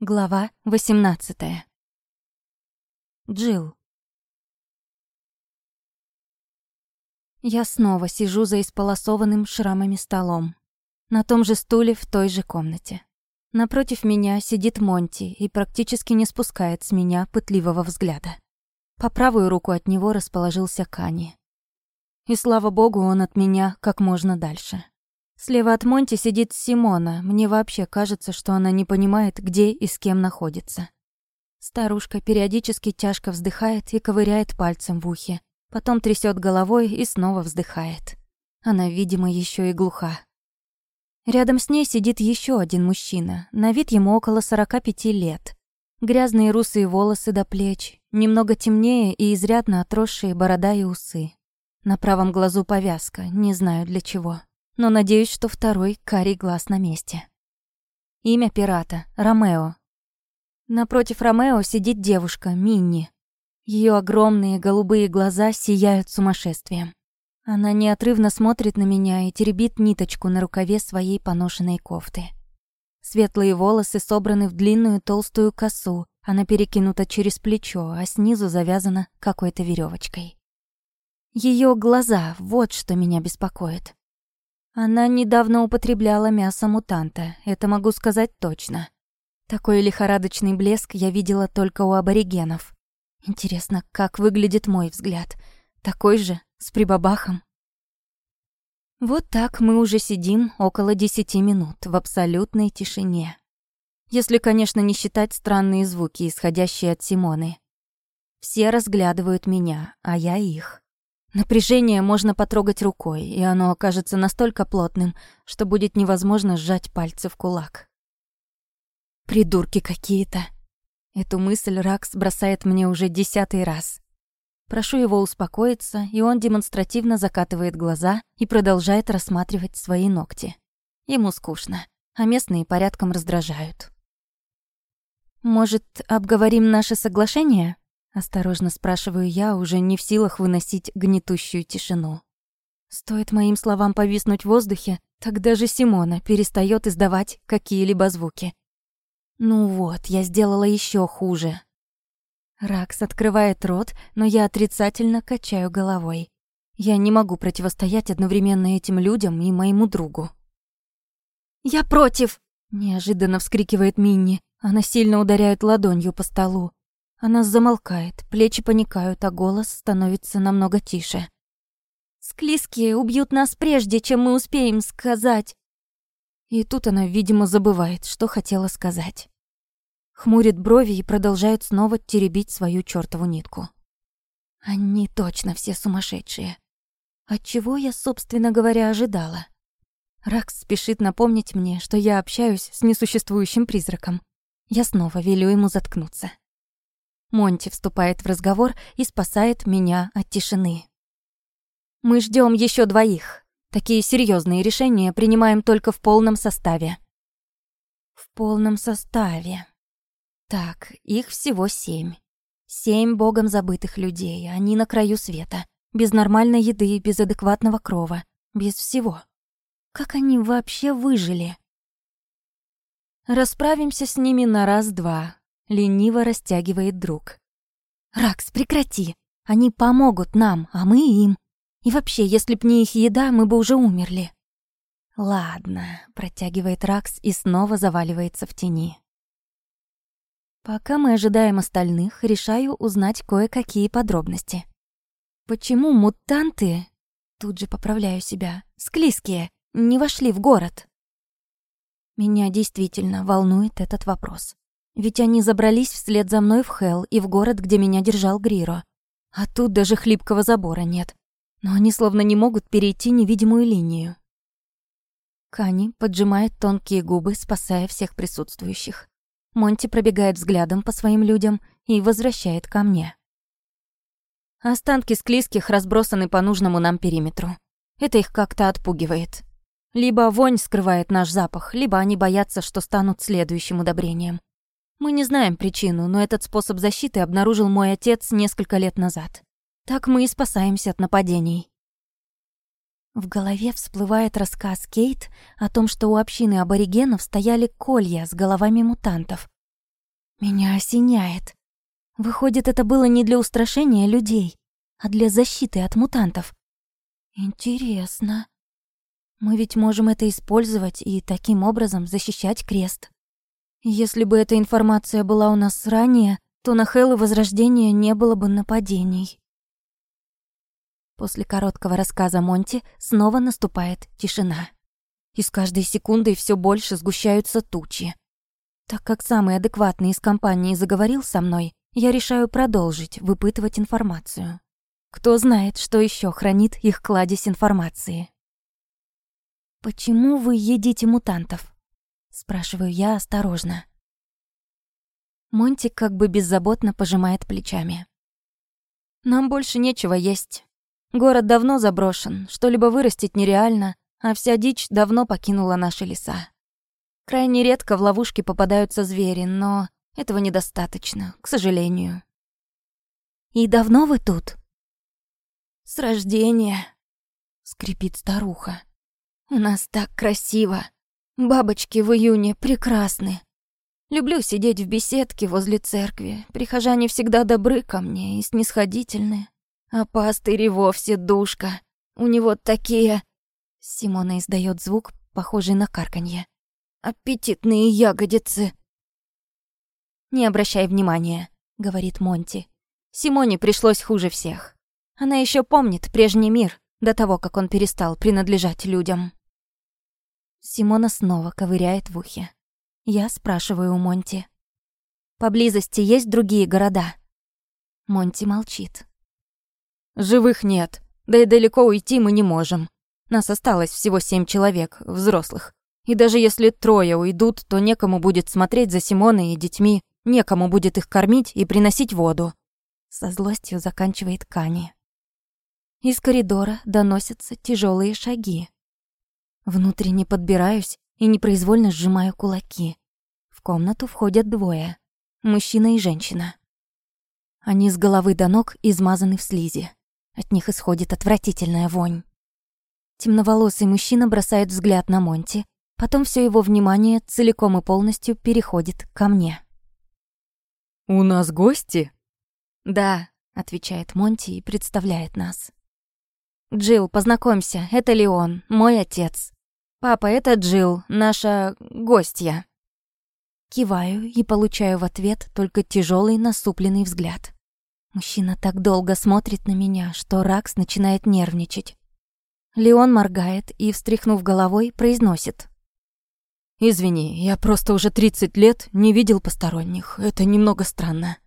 Глава 18. Джил. Я снова сижу за исполосованным шрамами столом. На том же стуле в той же комнате. Напротив меня сидит Монти и практически не спускает с меня пытливого взгляда. По правую руку от него расположился Кани. И слава богу, он от меня как можно дальше. Слева от Монти сидит Симона. Мне вообще кажется, что она не понимает, где и с кем находится. Старушка периодически тяжко вздыхает и ковыряет пальцем в ухе. Потом трясет головой и снова вздыхает. Она, видимо, еще и глуха. Рядом с ней сидит еще один мужчина. На вид ему около 45 лет. Грязные русые волосы до плеч, немного темнее и изрядно отросшие борода и усы. На правом глазу повязка, не знаю для чего но надеюсь, что второй карий глаз на месте. Имя пирата — Ромео. Напротив Ромео сидит девушка, Минни. Ее огромные голубые глаза сияют сумасшествием. Она неотрывно смотрит на меня и теребит ниточку на рукаве своей поношенной кофты. Светлые волосы собраны в длинную толстую косу, она перекинута через плечо, а снизу завязана какой-то веревочкой. Ее глаза — вот что меня беспокоит. Она недавно употребляла мясо мутанта, это могу сказать точно. Такой лихорадочный блеск я видела только у аборигенов. Интересно, как выглядит мой взгляд? Такой же, с прибабахом? Вот так мы уже сидим около десяти минут в абсолютной тишине. Если, конечно, не считать странные звуки, исходящие от Симоны. Все разглядывают меня, а я их. Напряжение можно потрогать рукой, и оно окажется настолько плотным, что будет невозможно сжать пальцы в кулак. Придурки какие-то. Эту мысль Ракс бросает мне уже десятый раз. Прошу его успокоиться, и он демонстративно закатывает глаза и продолжает рассматривать свои ногти. Ему скучно, а местные порядком раздражают. «Может, обговорим наше соглашение?» Осторожно спрашиваю я, уже не в силах выносить гнетущую тишину. Стоит моим словам повиснуть в воздухе, так даже Симона перестает издавать какие-либо звуки. Ну вот, я сделала еще хуже. Ракс открывает рот, но я отрицательно качаю головой. Я не могу противостоять одновременно этим людям и моему другу. «Я против!» – неожиданно вскрикивает Минни. Она сильно ударяет ладонью по столу. Она замолкает, плечи паникают, а голос становится намного тише. «Склизкие убьют нас прежде, чем мы успеем сказать!» И тут она, видимо, забывает, что хотела сказать. Хмурит брови и продолжает снова теребить свою чёртову нитку. Они точно все сумасшедшие. От чего я, собственно говоря, ожидала? Ракс спешит напомнить мне, что я общаюсь с несуществующим призраком. Я снова велю ему заткнуться. Монти вступает в разговор и спасает меня от тишины. Мы ждем еще двоих. Такие серьезные решения принимаем только в полном составе. В полном составе. Так, их всего семь. Семь богом забытых людей, они на краю света. Без нормальной еды, без адекватного крова, без всего. Как они вообще выжили? Расправимся с ними на раз-два, Лениво растягивает друг. «Ракс, прекрати! Они помогут нам, а мы им. И вообще, если б не их еда, мы бы уже умерли». «Ладно», — протягивает Ракс и снова заваливается в тени. Пока мы ожидаем остальных, решаю узнать кое-какие подробности. Почему мутанты, тут же поправляю себя, склизкие, не вошли в город? Меня действительно волнует этот вопрос. Ведь они забрались вслед за мной в Хелл и в город, где меня держал Гриро. А тут даже хлипкого забора нет. Но они словно не могут перейти невидимую линию. Кани поджимает тонкие губы, спасая всех присутствующих. Монти пробегает взглядом по своим людям и возвращает ко мне. Останки склизких разбросаны по нужному нам периметру. Это их как-то отпугивает. Либо вонь скрывает наш запах, либо они боятся, что станут следующим удобрением. Мы не знаем причину, но этот способ защиты обнаружил мой отец несколько лет назад. Так мы и спасаемся от нападений. В голове всплывает рассказ Кейт о том, что у общины аборигенов стояли колья с головами мутантов. Меня осеняет. Выходит, это было не для устрашения людей, а для защиты от мутантов. Интересно. Мы ведь можем это использовать и таким образом защищать крест. Если бы эта информация была у нас ранее, то на Хэллы Возрождения не было бы нападений. После короткого рассказа Монти снова наступает тишина. И с каждой секундой все больше сгущаются тучи. Так как самый адекватный из компании заговорил со мной, я решаю продолжить выпытывать информацию. Кто знает, что еще хранит их кладезь информации. «Почему вы едите мутантов?» Спрашиваю я осторожно. Монти как бы беззаботно пожимает плечами. «Нам больше нечего есть. Город давно заброшен, что-либо вырастить нереально, а вся дичь давно покинула наши леса. Крайне редко в ловушки попадаются звери, но этого недостаточно, к сожалению». «И давно вы тут?» «С рождения», — скрипит старуха. «У нас так красиво. Бабочки в июне прекрасны. Люблю сидеть в беседке возле церкви. Прихожане всегда добры ко мне и снисходительны. А пастырь и вовсе душка. У него такие... Симона издает звук, похожий на карканье. Аппетитные ягодицы. «Не обращай внимания», — говорит Монти. Симоне пришлось хуже всех. Она еще помнит прежний мир, до того, как он перестал принадлежать людям. Симона снова ковыряет в ухе. Я спрашиваю у Монти. «Поблизости есть другие города?» Монти молчит. «Живых нет, да и далеко уйти мы не можем. Нас осталось всего семь человек, взрослых. И даже если трое уйдут, то некому будет смотреть за Симоной и детьми, некому будет их кормить и приносить воду». Со злостью заканчивает Кани. Из коридора доносятся тяжелые шаги. Внутренне подбираюсь и непроизвольно сжимаю кулаки. В комнату входят двое. Мужчина и женщина. Они с головы до ног измазаны в слизи. От них исходит отвратительная вонь. Темноволосый мужчина бросает взгляд на Монти, потом все его внимание целиком и полностью переходит ко мне. «У нас гости?» «Да», — отвечает Монти и представляет нас. «Джилл, познакомься, это Леон, мой отец. «Папа, это Джилл, наша гостья». Киваю и получаю в ответ только тяжелый насупленный взгляд. Мужчина так долго смотрит на меня, что Ракс начинает нервничать. Леон моргает и, встряхнув головой, произносит. «Извини, я просто уже 30 лет не видел посторонних. Это немного странно».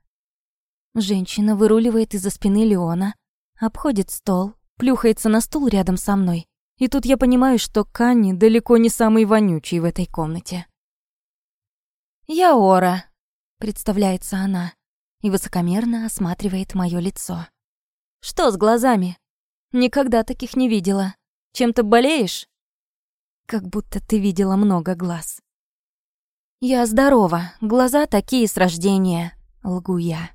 Женщина выруливает из-за спины Леона, обходит стол, плюхается на стул рядом со мной и тут я понимаю, что Канни далеко не самый вонючий в этой комнате. «Я Ора», — представляется она, и высокомерно осматривает моё лицо. «Что с глазами? Никогда таких не видела. Чем-то болеешь?» «Как будто ты видела много глаз». «Я здорова, глаза такие с рождения», — лгу я.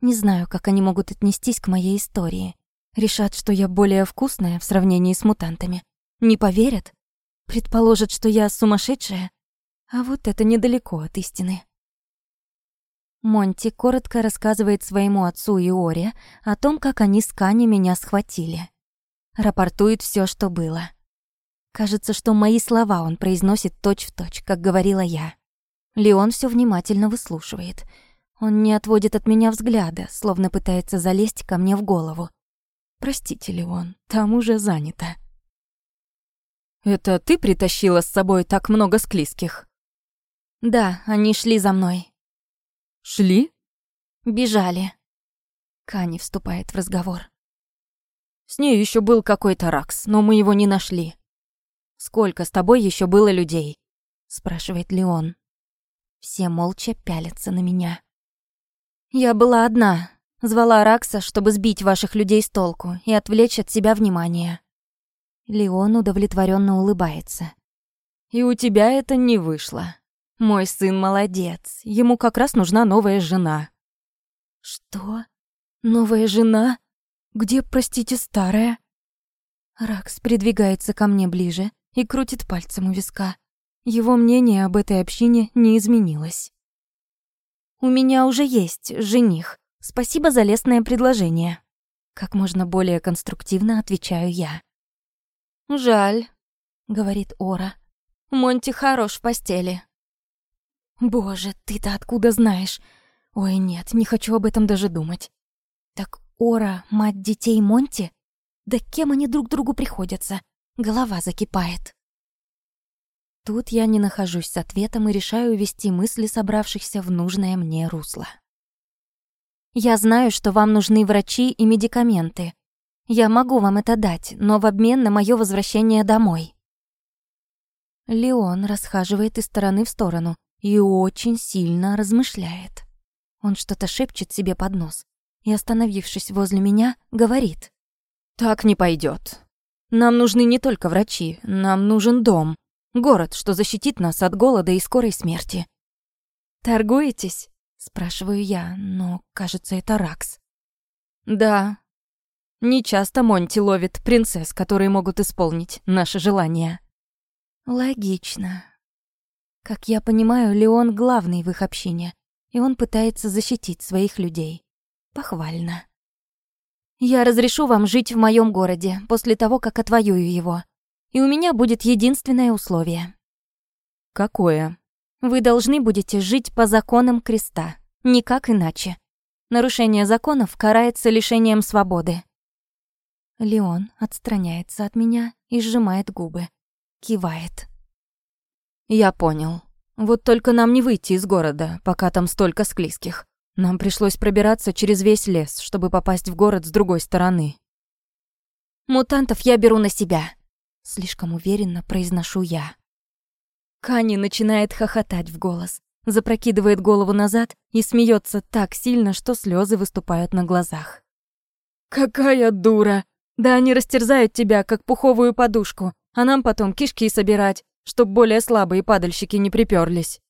Не знаю, как они могут отнестись к моей истории. Решат, что я более вкусная в сравнении с мутантами. Не поверят? Предположат, что я сумасшедшая? А вот это недалеко от истины. Монти коротко рассказывает своему отцу и Оре о том, как они с Кани меня схватили. Рапортует все, что было. Кажется, что мои слова он произносит точь-в-точь, точь, как говорила я. Леон все внимательно выслушивает. Он не отводит от меня взгляда, словно пытается залезть ко мне в голову. Простите, Леон, там уже занято. «Это ты притащила с собой так много склизких?» «Да, они шли за мной». «Шли?» «Бежали». Кани вступает в разговор. «С ней еще был какой-то Ракс, но мы его не нашли». «Сколько с тобой еще было людей?» спрашивает Леон. Все молча пялятся на меня. «Я была одна, Звала Ракса, чтобы сбить ваших людей с толку и отвлечь от себя внимание. Леон удовлетворенно улыбается. И у тебя это не вышло. Мой сын молодец. Ему как раз нужна новая жена. Что? Новая жена? Где, простите, старая? Ракс придвигается ко мне ближе и крутит пальцем у виска. Его мнение об этой общине не изменилось. У меня уже есть жених. Спасибо за лестное предложение. Как можно более конструктивно отвечаю я. «Жаль», — говорит Ора. «Монти хорош в постели». «Боже, ты-то откуда знаешь? Ой, нет, не хочу об этом даже думать. Так Ора — мать детей Монти? Да кем они друг другу приходятся? Голова закипает». Тут я не нахожусь с ответом и решаю вести мысли собравшихся в нужное мне русло. Я знаю, что вам нужны врачи и медикаменты. Я могу вам это дать, но в обмен на мое возвращение домой. Леон расхаживает из стороны в сторону и очень сильно размышляет. Он что-то шепчет себе под нос и, остановившись возле меня, говорит. «Так не пойдет. Нам нужны не только врачи, нам нужен дом, город, что защитит нас от голода и скорой смерти». «Торгуетесь?» Спрашиваю я, но, кажется, это Ракс. Да. Не часто Монти ловит принцесс, которые могут исполнить наши желания. Логично. Как я понимаю, Леон главный в их общине, и он пытается защитить своих людей. Похвально. Я разрешу вам жить в моем городе после того, как отвоюю его. И у меня будет единственное условие. Какое? Вы должны будете жить по законам креста, никак иначе. Нарушение законов карается лишением свободы. Леон отстраняется от меня и сжимает губы. Кивает. Я понял. Вот только нам не выйти из города, пока там столько склизких. Нам пришлось пробираться через весь лес, чтобы попасть в город с другой стороны. Мутантов я беру на себя. Слишком уверенно произношу я. Кани начинает хохотать в голос, запрокидывает голову назад и смеется так сильно, что слезы выступают на глазах. «Какая дура! Да они растерзают тебя, как пуховую подушку, а нам потом кишки собирать, чтоб более слабые падальщики не приперлись.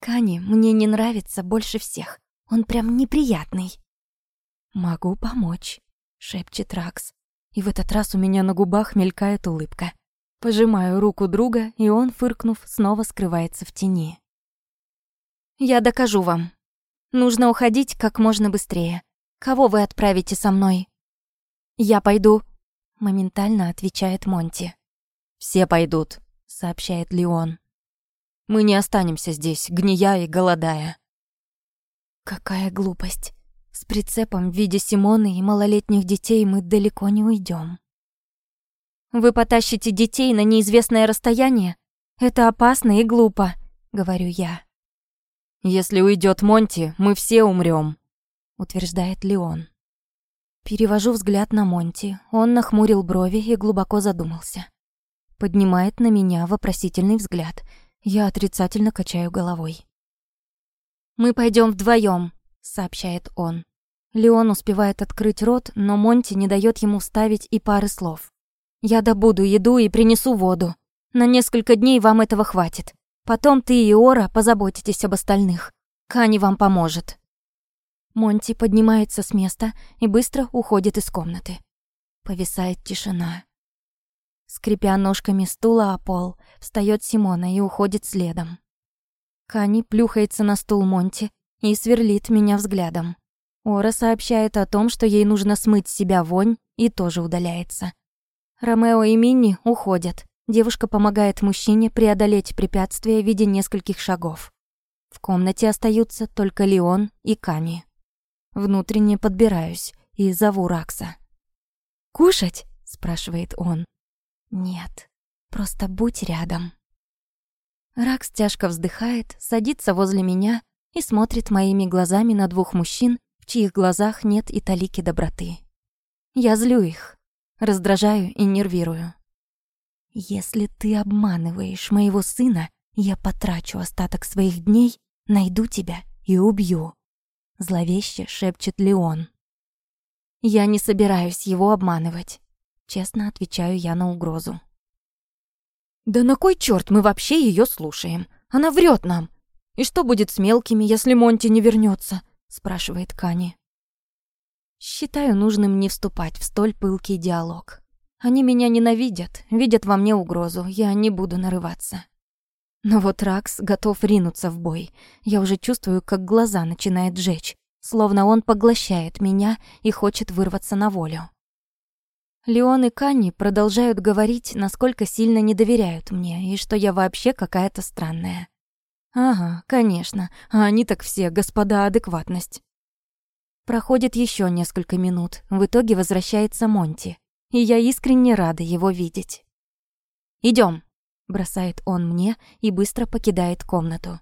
Кани мне не нравится больше всех. Он прям неприятный. «Могу помочь», — шепчет Ракс. И в этот раз у меня на губах мелькает улыбка. Пожимаю руку друга, и он, фыркнув, снова скрывается в тени. «Я докажу вам. Нужно уходить как можно быстрее. Кого вы отправите со мной?» «Я пойду», — моментально отвечает Монти. «Все пойдут», — сообщает Леон. «Мы не останемся здесь, гния и голодая». Какая глупость. С прицепом в виде Симоны и малолетних детей мы далеко не уйдем. Вы потащите детей на неизвестное расстояние? Это опасно и глупо, говорю я. Если уйдет Монти, мы все умрем, утверждает Леон. Перевожу взгляд на Монти. Он нахмурил брови и глубоко задумался. Поднимает на меня вопросительный взгляд. Я отрицательно качаю головой. «Мы пойдем вдвоем, сообщает он. Леон успевает открыть рот, но Монти не дает ему вставить и пары слов. Я добуду еду и принесу воду. На несколько дней вам этого хватит. Потом ты и Ора позаботитесь об остальных. Кани вам поможет». Монти поднимается с места и быстро уходит из комнаты. Повисает тишина. Скрипя ножками стула о пол, встает Симона и уходит следом. Кани плюхается на стул Монти и сверлит меня взглядом. Ора сообщает о том, что ей нужно смыть с себя вонь, и тоже удаляется. Ромео и Минни уходят. Девушка помогает мужчине преодолеть препятствие в виде нескольких шагов. В комнате остаются только Леон и Ками. Внутренне подбираюсь и зову Ракса. «Кушать?» – спрашивает он. «Нет, просто будь рядом». Ракс тяжко вздыхает, садится возле меня и смотрит моими глазами на двух мужчин, в чьих глазах нет и талики доброты. Я злю их, Раздражаю и нервирую. «Если ты обманываешь моего сына, я потрачу остаток своих дней, найду тебя и убью», — зловеще шепчет Леон. «Я не собираюсь его обманывать», — честно отвечаю я на угрозу. «Да на кой черт мы вообще ее слушаем? Она врет нам. И что будет с мелкими, если Монти не вернется? спрашивает Кани. Считаю нужным не вступать в столь пылкий диалог. Они меня ненавидят, видят во мне угрозу, я не буду нарываться. Но вот Ракс готов ринуться в бой. Я уже чувствую, как глаза начинает жечь, словно он поглощает меня и хочет вырваться на волю. Леон и Канни продолжают говорить, насколько сильно не доверяют мне и что я вообще какая-то странная. Ага, конечно, а они так все, господа адекватность. Проходит еще несколько минут, в итоге возвращается Монти, и я искренне рада его видеть. Идем, бросает он мне и быстро покидает комнату.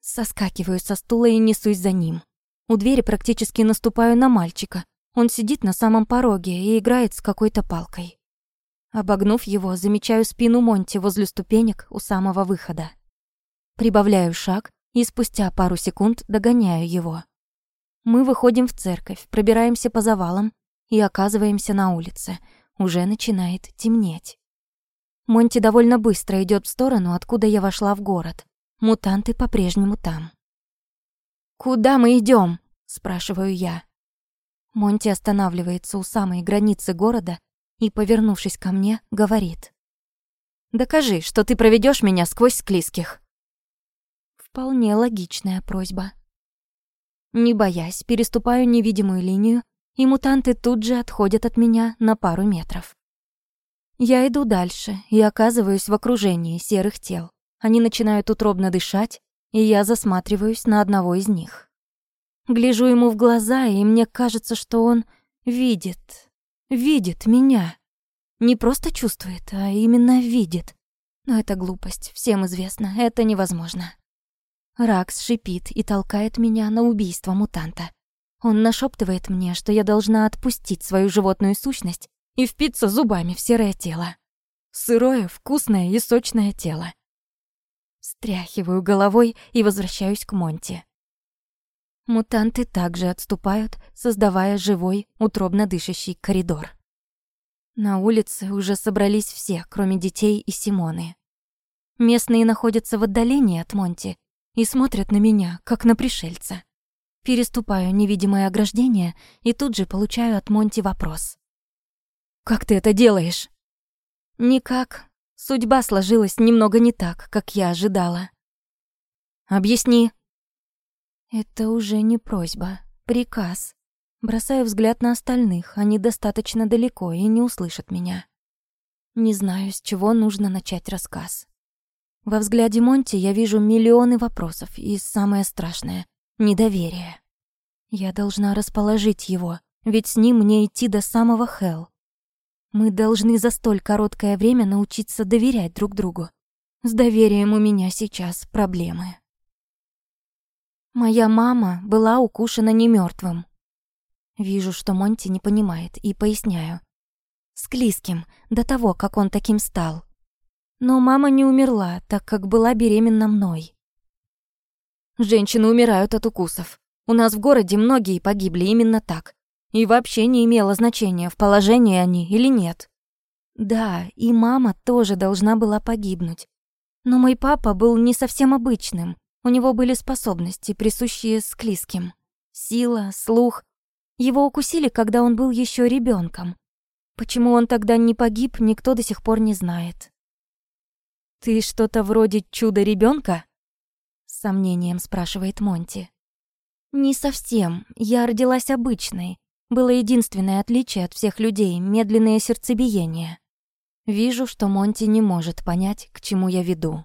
Соскакиваю со стула и несусь за ним. У двери практически наступаю на мальчика, он сидит на самом пороге и играет с какой-то палкой. Обогнув его, замечаю спину Монти возле ступенек у самого выхода. Прибавляю шаг и спустя пару секунд догоняю его. Мы выходим в церковь, пробираемся по завалам и оказываемся на улице. Уже начинает темнеть. Монти довольно быстро идет в сторону, откуда я вошла в город. Мутанты по-прежнему там. «Куда мы идем? спрашиваю я. Монти останавливается у самой границы города и, повернувшись ко мне, говорит. «Докажи, что ты проведешь меня сквозь склизких». Вполне логичная просьба. Не боясь, переступаю невидимую линию, и мутанты тут же отходят от меня на пару метров. Я иду дальше и оказываюсь в окружении серых тел. Они начинают утробно дышать, и я засматриваюсь на одного из них. Гляжу ему в глаза, и мне кажется, что он видит, видит меня. Не просто чувствует, а именно видит. Но это глупость, всем известно, это невозможно. Ракс шипит и толкает меня на убийство мутанта. Он нашептывает мне, что я должна отпустить свою животную сущность и впиться зубами в серое тело. Сырое, вкусное и сочное тело. Стряхиваю головой и возвращаюсь к Монти. Мутанты также отступают, создавая живой, утробно дышащий коридор. На улице уже собрались все, кроме детей и Симоны. Местные находятся в отдалении от Монти и смотрят на меня, как на пришельца. Переступаю невидимое ограждение и тут же получаю от Монти вопрос. «Как ты это делаешь?» «Никак. Судьба сложилась немного не так, как я ожидала». «Объясни», это уже не просьба, приказ. Бросаю взгляд на остальных, они достаточно далеко и не услышат меня. Не знаю, с чего нужно начать рассказ. Во взгляде Монти я вижу миллионы вопросов и самое страшное — недоверие. Я должна расположить его, ведь с ним мне идти до самого Хелл. Мы должны за столь короткое время научиться доверять друг другу. С доверием у меня сейчас проблемы. Моя мама была укушена не мертвым. Вижу, что Монти не понимает, и поясняю. Склизким, до того, как он таким стал. Но мама не умерла, так как была беременна мной. Женщины умирают от укусов. У нас в городе многие погибли именно так. И вообще не имело значения, в положении они или нет. Да, и мама тоже должна была погибнуть. Но мой папа был не совсем обычным. У него были способности, присущие склизким. Сила, слух. Его укусили, когда он был еще ребенком. Почему он тогда не погиб, никто до сих пор не знает. «Ты что-то вроде чуда ребенка? с сомнением спрашивает Монти. «Не совсем. Я родилась обычной. Было единственное отличие от всех людей — медленное сердцебиение. Вижу, что Монти не может понять, к чему я веду.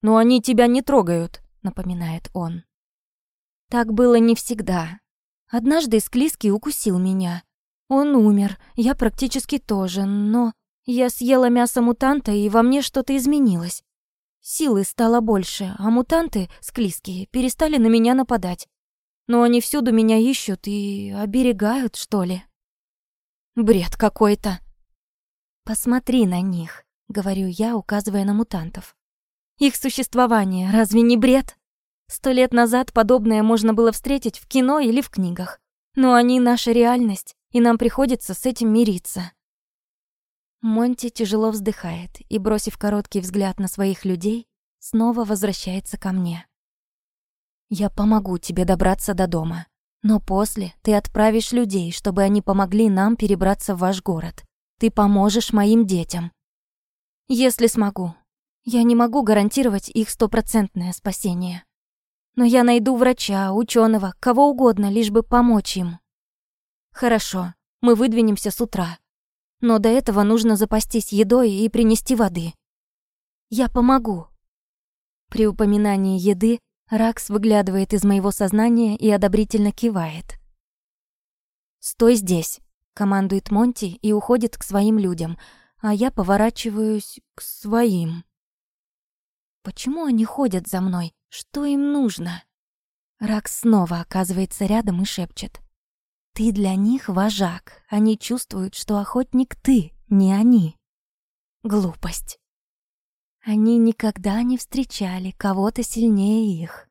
«Но они тебя не трогают», — напоминает он. Так было не всегда. Однажды Склизкий укусил меня. Он умер, я практически тоже, но я съела мясо мутанта, и во мне что-то изменилось. Силы стало больше, а мутанты, склизкие, перестали на меня нападать. Но они всюду меня ищут и оберегают, что ли. Бред какой-то. Посмотри на них, говорю я, указывая на мутантов. Их существование разве не бред? Сто лет назад подобное можно было встретить в кино или в книгах. Но они наша реальность, и нам приходится с этим мириться. Монти тяжело вздыхает и, бросив короткий взгляд на своих людей, снова возвращается ко мне. «Я помогу тебе добраться до дома, но после ты отправишь людей, чтобы они помогли нам перебраться в ваш город. Ты поможешь моим детям. Если смогу, Я не могу гарантировать их стопроцентное спасение. Но я найду врача, ученого, кого угодно, лишь бы помочь им. Хорошо, мы выдвинемся с утра. Но до этого нужно запастись едой и принести воды. Я помогу. При упоминании еды Ракс выглядывает из моего сознания и одобрительно кивает. «Стой здесь», — командует Монти и уходит к своим людям, а я поворачиваюсь к своим. Почему они ходят за мной? Что им нужно? Ракс снова оказывается рядом и шепчет. «Ты для них вожак. Они чувствуют, что охотник ты, не они». Глупость. Они никогда не встречали кого-то сильнее их.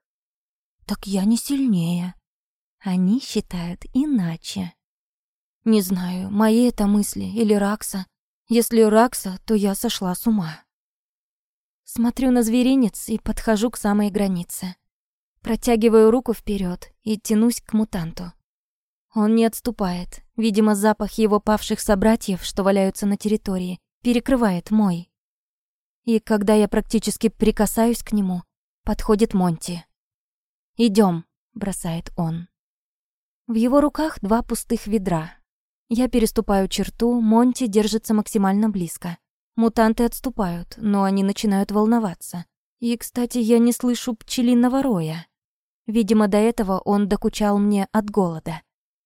Так я не сильнее. Они считают иначе. Не знаю, мои это мысли или Ракса. Если Ракса, то я сошла с ума. Смотрю на зверинец и подхожу к самой границе. Протягиваю руку вперед и тянусь к мутанту. Он не отступает. Видимо, запах его павших собратьев, что валяются на территории, перекрывает мой. И когда я практически прикасаюсь к нему, подходит Монти. Идем, бросает он. В его руках два пустых ведра. Я переступаю черту, Монти держится максимально близко. Мутанты отступают, но они начинают волноваться. И, кстати, я не слышу пчелиного роя. Видимо, до этого он докучал мне от голода.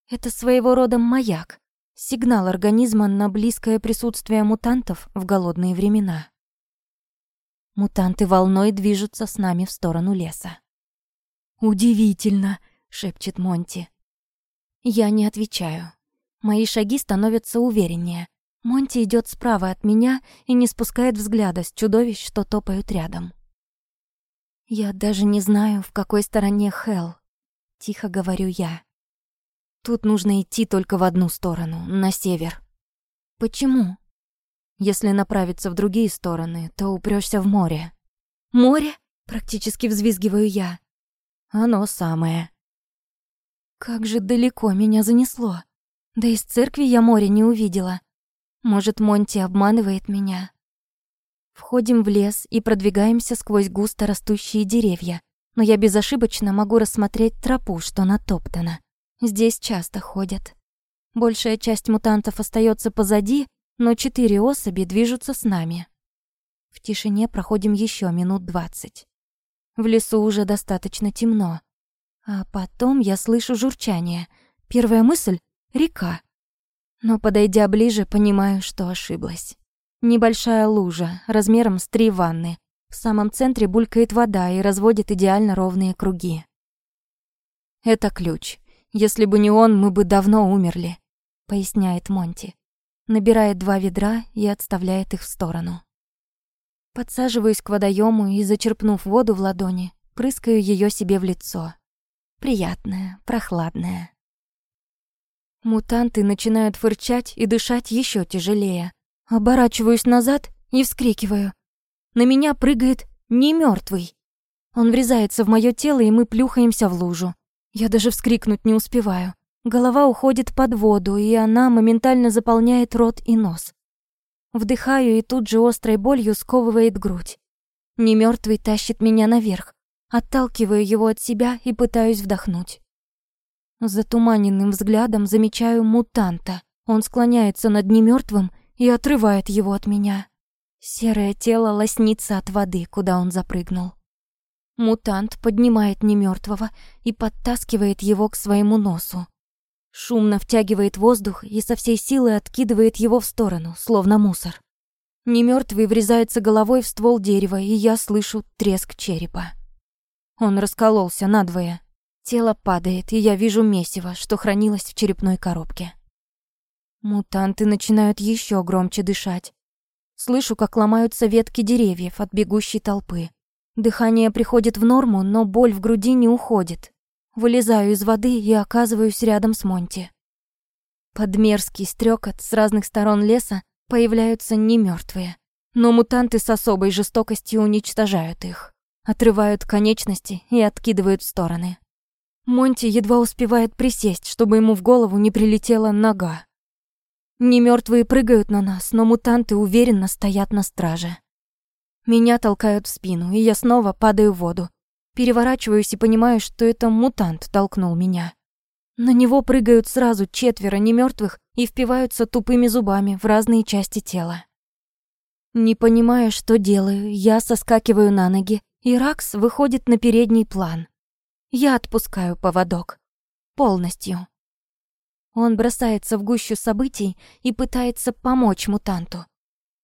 Это своего рода маяк, сигнал организма на близкое присутствие мутантов в голодные времена. Мутанты волной движутся с нами в сторону леса. «Удивительно!» — шепчет Монти. Я не отвечаю. Мои шаги становятся увереннее. Монти идет справа от меня и не спускает взгляда с чудовищ, что топают рядом. «Я даже не знаю, в какой стороне Хелл», — тихо говорю я. «Тут нужно идти только в одну сторону, на север». «Почему?» Если направиться в другие стороны, то упрёшься в море. Море? Практически взвизгиваю я. Оно самое. Как же далеко меня занесло. Да из церкви я море не увидела. Может, Монти обманывает меня. Входим в лес и продвигаемся сквозь густо растущие деревья, но я безошибочно могу рассмотреть тропу, что натоптана. Здесь часто ходят. Большая часть мутантов остается позади, но четыре особи движутся с нами. В тишине проходим еще минут двадцать. В лесу уже достаточно темно. А потом я слышу журчание. Первая мысль — река. Но, подойдя ближе, понимаю, что ошиблась. Небольшая лужа, размером с три ванны. В самом центре булькает вода и разводит идеально ровные круги. «Это ключ. Если бы не он, мы бы давно умерли», — поясняет Монти набирает два ведра и отставляет их в сторону. Подсаживаюсь к водоему и, зачерпнув воду в ладони, прыскаю ее себе в лицо. Приятная, прохладная. Мутанты начинают фырчать и дышать еще тяжелее. Оборачиваюсь назад и вскрикиваю. На меня прыгает не мертвый. Он врезается в мое тело, и мы плюхаемся в лужу. Я даже вскрикнуть не успеваю. Голова уходит под воду, и она моментально заполняет рот и нос. Вдыхаю и тут же острой болью сковывает грудь. Немёртвый тащит меня наверх. Отталкиваю его от себя и пытаюсь вдохнуть. Затуманенным взглядом замечаю мутанта. Он склоняется над немёртвым и отрывает его от меня. Серое тело лоснится от воды, куда он запрыгнул. Мутант поднимает немёртвого и подтаскивает его к своему носу. Шумно втягивает воздух и со всей силы откидывает его в сторону, словно мусор. Немёртвый врезается головой в ствол дерева, и я слышу треск черепа. Он раскололся надвое. Тело падает, и я вижу месиво, что хранилось в черепной коробке. Мутанты начинают еще громче дышать. Слышу, как ломаются ветки деревьев от бегущей толпы. Дыхание приходит в норму, но боль в груди не уходит. Вылезаю из воды и оказываюсь рядом с Монти. Под мерзкий стрекот с разных сторон леса появляются немертвые, но мутанты с особой жестокостью уничтожают их, отрывают конечности и откидывают в стороны. Монти едва успевает присесть, чтобы ему в голову не прилетела нога. Немертвые прыгают на нас, но мутанты уверенно стоят на страже. Меня толкают в спину, и я снова падаю в воду. Переворачиваюсь и понимаю, что это мутант толкнул меня. На него прыгают сразу четверо немертвых и впиваются тупыми зубами в разные части тела. Не понимая, что делаю, я соскакиваю на ноги, и Ракс выходит на передний план. Я отпускаю поводок. Полностью. Он бросается в гущу событий и пытается помочь мутанту.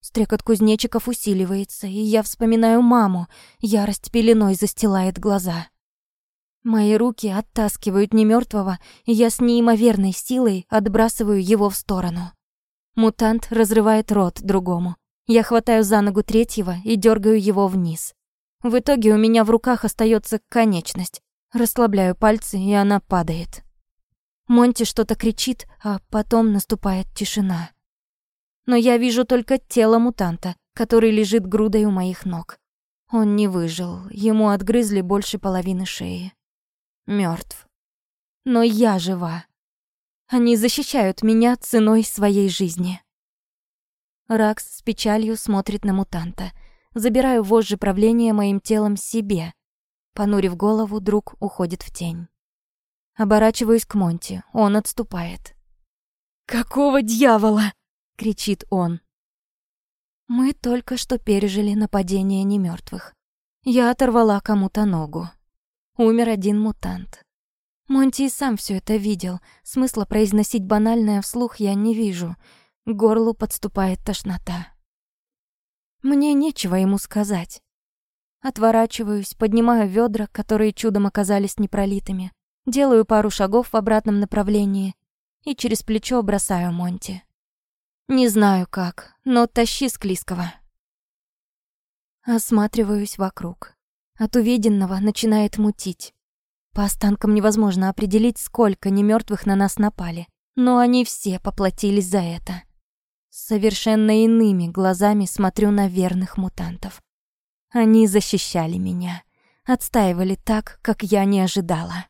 Стрекот кузнечиков усиливается, и я вспоминаю маму, ярость пеленой застилает глаза. Мои руки оттаскивают немертвого, и я с неимоверной силой отбрасываю его в сторону. Мутант разрывает рот другому. Я хватаю за ногу третьего и дергаю его вниз. В итоге у меня в руках остается конечность. Расслабляю пальцы, и она падает. Монти что-то кричит, а потом наступает тишина. Но я вижу только тело мутанта, который лежит грудой у моих ног. Он не выжил, ему отгрызли больше половины шеи. Мертв. Но я жива. Они защищают меня ценой своей жизни. Ракс с печалью смотрит на мутанта. Забираю вожжи правления моим телом себе. Понурив голову, друг уходит в тень. Оборачиваюсь к Монти, он отступает. «Какого дьявола?» — кричит он. Мы только что пережили нападение немертвых. Я оторвала кому-то ногу. Умер один мутант. Монти сам все это видел. Смысла произносить банальное вслух я не вижу. К горлу подступает тошнота. Мне нечего ему сказать. Отворачиваюсь, поднимаю ведра, которые чудом оказались непролитыми, делаю пару шагов в обратном направлении и через плечо бросаю Монти. Не знаю как, но тащи склизкого. Осматриваюсь вокруг. От увиденного начинает мутить. По останкам невозможно определить, сколько немертвых на нас напали, но они все поплатились за это. Совершенно иными глазами смотрю на верных мутантов. Они защищали меня, отстаивали так, как я не ожидала.